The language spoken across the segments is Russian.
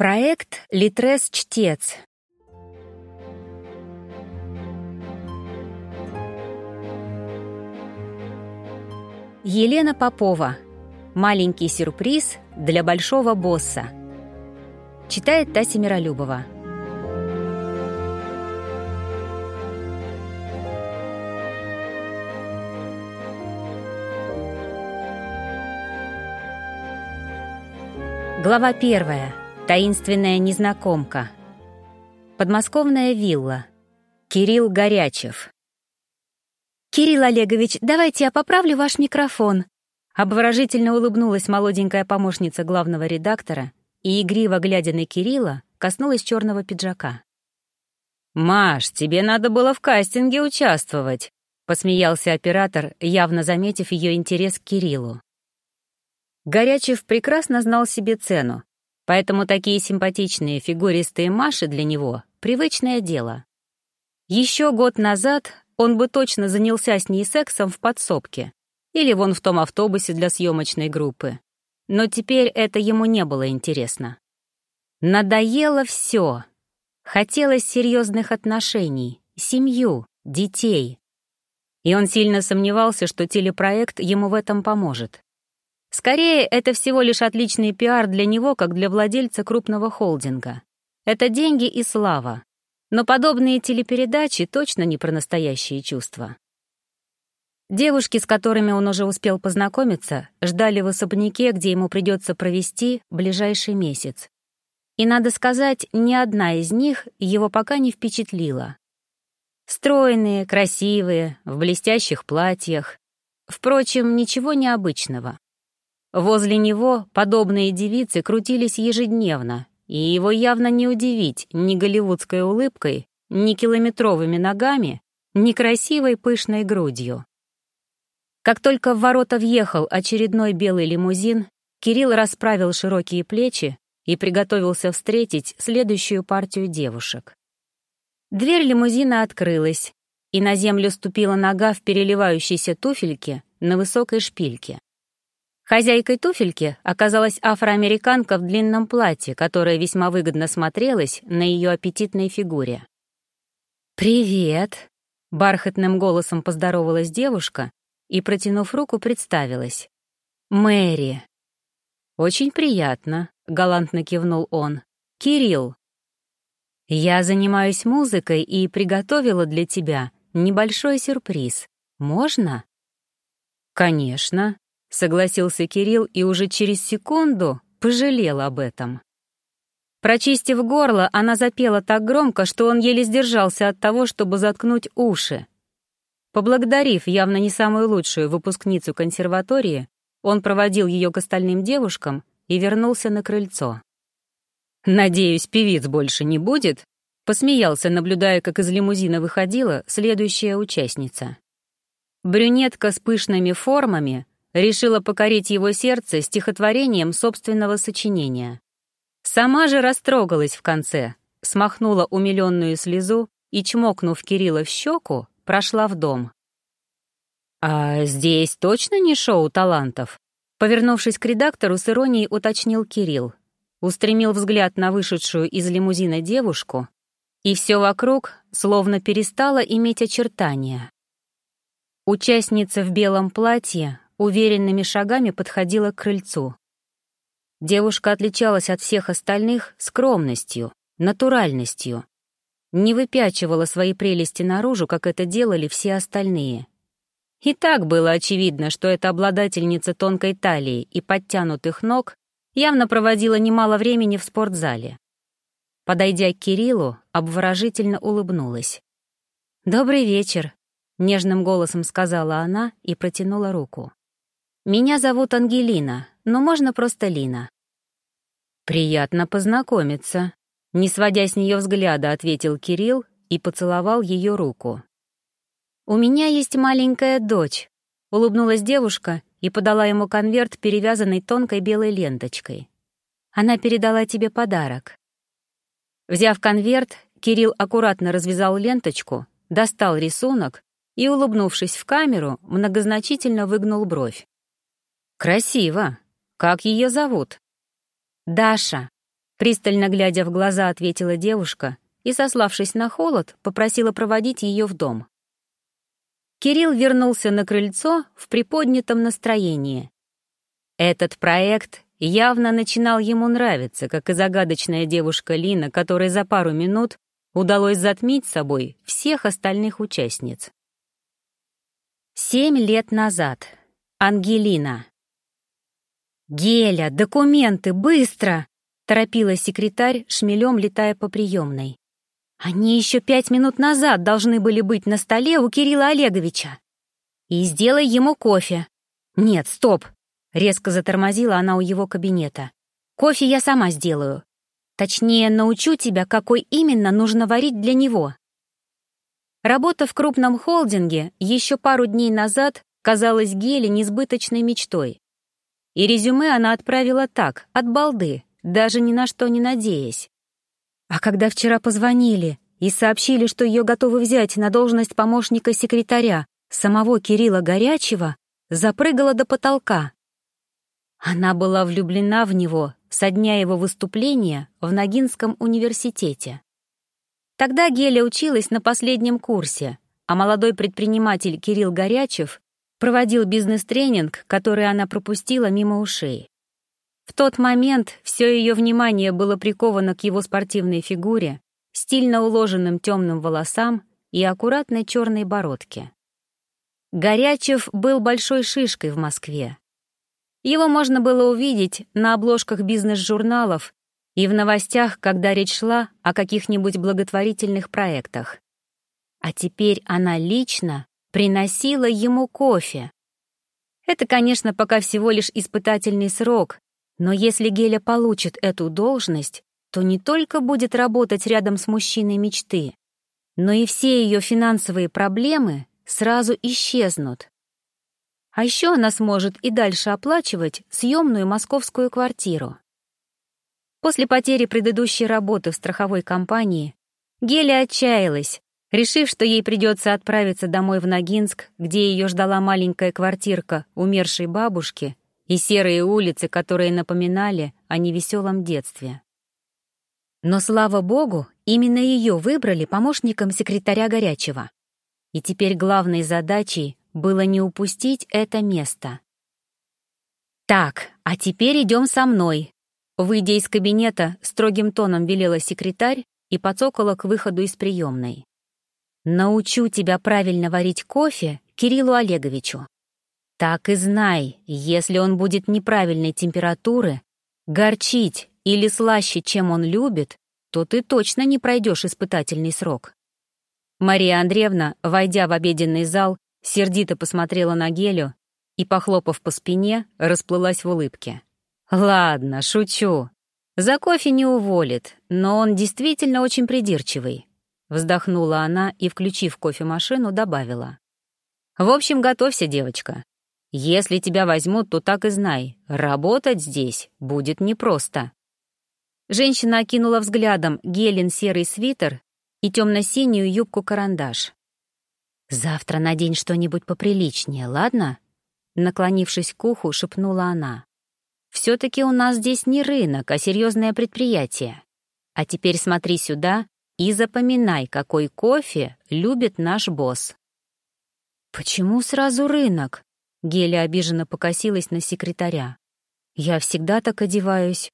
Проект «Литрес-чтец». Елена Попова. Маленький сюрприз для большого босса. Читает Тася Миролюбова. Глава первая. Таинственная незнакомка. Подмосковная вилла. Кирилл Горячев. «Кирилл Олегович, давайте я поправлю ваш микрофон». Обворожительно улыбнулась молоденькая помощница главного редактора и, игриво глядя на Кирилла, коснулась черного пиджака. «Маш, тебе надо было в кастинге участвовать», — посмеялся оператор, явно заметив ее интерес к Кириллу. Горячев прекрасно знал себе цену, поэтому такие симпатичные фигуристые Маши для него — привычное дело. Еще год назад он бы точно занялся с ней сексом в подсобке или вон в том автобусе для съемочной группы. Но теперь это ему не было интересно. Надоело все. Хотелось серьезных отношений, семью, детей. И он сильно сомневался, что телепроект ему в этом поможет. Скорее, это всего лишь отличный пиар для него, как для владельца крупного холдинга. Это деньги и слава. Но подобные телепередачи точно не про настоящие чувства. Девушки, с которыми он уже успел познакомиться, ждали в особняке, где ему придется провести ближайший месяц. И, надо сказать, ни одна из них его пока не впечатлила. Стройные, красивые, в блестящих платьях. Впрочем, ничего необычного. Возле него подобные девицы крутились ежедневно, и его явно не удивить ни голливудской улыбкой, ни километровыми ногами, ни красивой пышной грудью. Как только в ворота въехал очередной белый лимузин, Кирилл расправил широкие плечи и приготовился встретить следующую партию девушек. Дверь лимузина открылась, и на землю ступила нога в переливающейся туфельке на высокой шпильке. Хозяйкой туфельки оказалась афроамериканка в длинном платье, которое весьма выгодно смотрелось на ее аппетитной фигуре. «Привет!» — бархатным голосом поздоровалась девушка и, протянув руку, представилась. «Мэри». «Очень приятно», — галантно кивнул он. «Кирилл». «Я занимаюсь музыкой и приготовила для тебя небольшой сюрприз. Можно?» «Конечно», — согласился Кирилл и уже через секунду пожалел об этом. Прочистив горло, она запела так громко, что он еле сдержался от того, чтобы заткнуть уши. Поблагодарив явно не самую лучшую выпускницу консерватории, он проводил ее к остальным девушкам и вернулся на крыльцо. «Надеюсь, певиц больше не будет?» Посмеялся, наблюдая, как из лимузина выходила следующая участница. Брюнетка с пышными формами решила покорить его сердце стихотворением собственного сочинения. Сама же растрогалась в конце, смахнула умиленную слезу и, чмокнув Кирилла в щеку, прошла в дом. «А здесь точно не шоу талантов?» Повернувшись к редактору, с иронией уточнил Кирилл. Устремил взгляд на вышедшую из лимузина девушку, и все вокруг словно перестало иметь очертания. Участница в белом платье уверенными шагами подходила к крыльцу. Девушка отличалась от всех остальных скромностью, натуральностью. Не выпячивала свои прелести наружу, как это делали все остальные. И так было очевидно, что эта обладательница тонкой талии и подтянутых ног явно проводила немало времени в спортзале. Подойдя к Кириллу, обворожительно улыбнулась. «Добрый вечер», — нежным голосом сказала она и протянула руку. «Меня зовут Ангелина, но можно просто Лина». «Приятно познакомиться», — не сводя с нее взгляда, ответил Кирилл и поцеловал ее руку. «У меня есть маленькая дочь», — улыбнулась девушка и подала ему конверт, перевязанный тонкой белой ленточкой. «Она передала тебе подарок». Взяв конверт, Кирилл аккуратно развязал ленточку, достал рисунок и, улыбнувшись в камеру, многозначительно выгнул бровь. «Красиво. Как ее зовут?» «Даша». Пристально глядя в глаза, ответила девушка и, сославшись на холод, попросила проводить ее в дом. Кирилл вернулся на крыльцо в приподнятом настроении. Этот проект явно начинал ему нравиться, как и загадочная девушка Лина, которой за пару минут удалось затмить собой всех остальных участниц. Семь лет назад. Ангелина. «Геля, документы, быстро!» — торопила секретарь, шмелем летая по приемной. «Они еще пять минут назад должны были быть на столе у Кирилла Олеговича. И сделай ему кофе. Нет, стоп!» — резко затормозила она у его кабинета. «Кофе я сама сделаю. Точнее, научу тебя, какой именно нужно варить для него. Работа в крупном холдинге еще пару дней назад казалась Геле несбыточной мечтой. И резюме она отправила так, от балды, даже ни на что не надеясь. А когда вчера позвонили и сообщили, что ее готовы взять на должность помощника секретаря самого Кирилла Горячего, запрыгала до потолка. Она была влюблена в него со дня его выступления в Ногинском университете. Тогда Геля училась на последнем курсе, а молодой предприниматель Кирилл Горячев проводил бизнес-тренинг, который она пропустила мимо ушей. В тот момент все ее внимание было приковано к его спортивной фигуре, стильно уложенным темным волосам и аккуратной черной бородке. Горячев был большой шишкой в Москве, его можно было увидеть на обложках бизнес-журналов и в новостях, когда речь шла о каких-нибудь благотворительных проектах. А теперь она лично приносила ему кофе. Это, конечно, пока всего лишь испытательный срок, но если Геля получит эту должность, то не только будет работать рядом с мужчиной мечты, но и все ее финансовые проблемы сразу исчезнут. А еще она сможет и дальше оплачивать съемную московскую квартиру. После потери предыдущей работы в страховой компании Геля отчаялась, решив, что ей придется отправиться домой в Ногинск, где ее ждала маленькая квартирка умершей бабушки и серые улицы, которые напоминали о невеселом детстве. Но, слава богу, именно ее выбрали помощником секретаря Горячего. И теперь главной задачей было не упустить это место. «Так, а теперь идем со мной», Выйдя из кабинета, строгим тоном велела секретарь и подсокола к выходу из приемной. «Научу тебя правильно варить кофе Кириллу Олеговичу. Так и знай, если он будет неправильной температуры, горчить или слаще, чем он любит, то ты точно не пройдешь испытательный срок». Мария Андреевна, войдя в обеденный зал, сердито посмотрела на Гелю и, похлопав по спине, расплылась в улыбке. «Ладно, шучу. За кофе не уволит, но он действительно очень придирчивый», вздохнула она и, включив кофемашину, добавила. «В общем, готовься, девочка. Если тебя возьмут, то так и знай, работать здесь будет непросто». Женщина окинула взглядом гелен серый свитер и темно-синюю юбку-карандаш. «Завтра надень что-нибудь поприличнее, ладно?» Наклонившись к уху, шепнула она. «Все-таки у нас здесь не рынок, а серьезное предприятие. А теперь смотри сюда и запоминай, какой кофе любит наш босс». «Почему сразу рынок?» Геля обиженно покосилась на секретаря. «Я всегда так одеваюсь.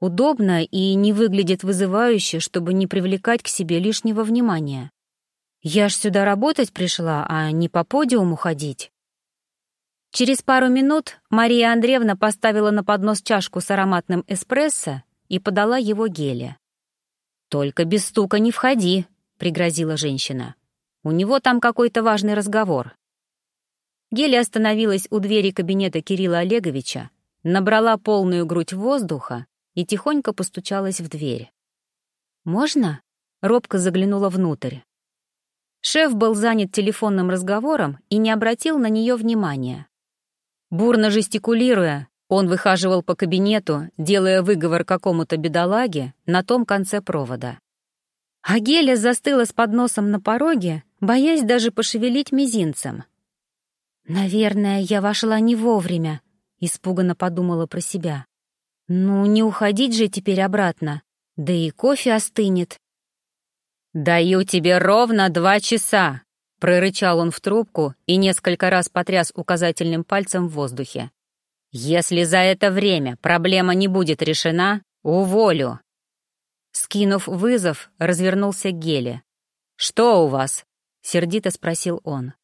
Удобно и не выглядит вызывающе, чтобы не привлекать к себе лишнего внимания. Я ж сюда работать пришла, а не по подиуму ходить. Через пару минут Мария Андреевна поставила на поднос чашку с ароматным эспрессо и подала его Геле. «Только без стука не входи», — пригрозила женщина. «У него там какой-то важный разговор». Геля остановилась у двери кабинета Кирилла Олеговича, набрала полную грудь воздуха и тихонько постучалась в дверь. «Можно?» — робко заглянула внутрь. Шеф был занят телефонным разговором и не обратил на нее внимания. Бурно жестикулируя, он выхаживал по кабинету, делая выговор какому-то бедолаге на том конце провода. А Геля застыла с подносом на пороге, боясь даже пошевелить мизинцем. «Наверное, я вошла не вовремя», — испуганно подумала про себя. «Ну, не уходить же теперь обратно, да и кофе остынет». «Даю тебе ровно два часа», — прорычал он в трубку и несколько раз потряс указательным пальцем в воздухе. «Если за это время проблема не будет решена, уволю». Скинув вызов, развернулся к Геле. «Что у вас?» — сердито спросил он.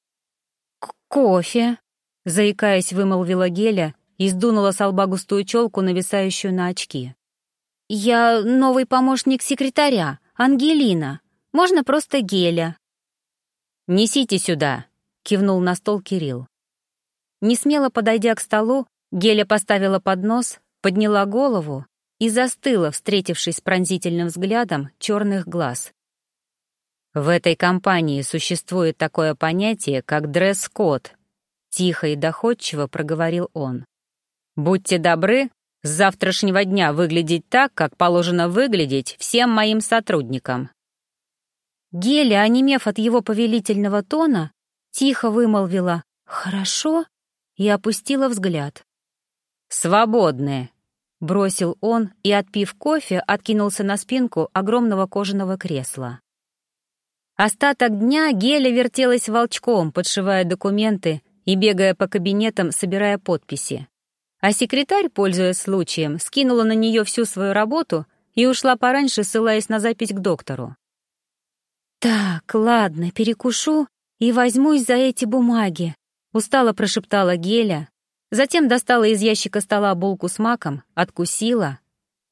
«Кофе», — заикаясь, вымолвила Геля и сдунула с лба густую челку, нависающую на очки. «Я новый помощник секретаря, Ангелина. Можно просто Геля». «Несите сюда», — кивнул на стол Кирилл. Несмело подойдя к столу, Геля поставила поднос, подняла голову и застыла, встретившись с пронзительным взглядом черных глаз. В этой компании существует такое понятие, как дресс-код, тихо и доходчиво проговорил он. Будьте добры с завтрашнего дня выглядеть так, как положено выглядеть всем моим сотрудникам. Геля, онемев от его повелительного тона, тихо вымолвила «Хорошо» и опустила взгляд. «Свободные», — бросил он и, отпив кофе, откинулся на спинку огромного кожаного кресла. Остаток дня Геля вертелась волчком, подшивая документы и бегая по кабинетам, собирая подписи. А секретарь, пользуясь случаем, скинула на нее всю свою работу и ушла пораньше, ссылаясь на запись к доктору. «Так, ладно, перекушу и возьмусь за эти бумаги», — устало прошептала Геля, затем достала из ящика стола булку с маком, откусила,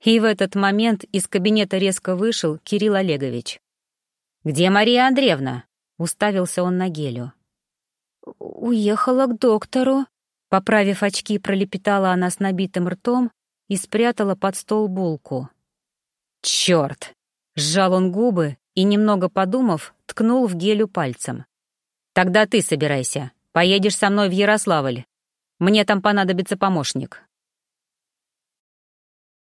и в этот момент из кабинета резко вышел Кирилл Олегович. «Где Мария Андреевна?» — уставился он на Гелю. «Уехала к доктору», — поправив очки, пролепетала она с набитым ртом и спрятала под стол булку. «Чёрт!» — сжал он губы и, немного подумав, ткнул в Гелю пальцем. «Тогда ты собирайся. Поедешь со мной в Ярославль. Мне там понадобится помощник.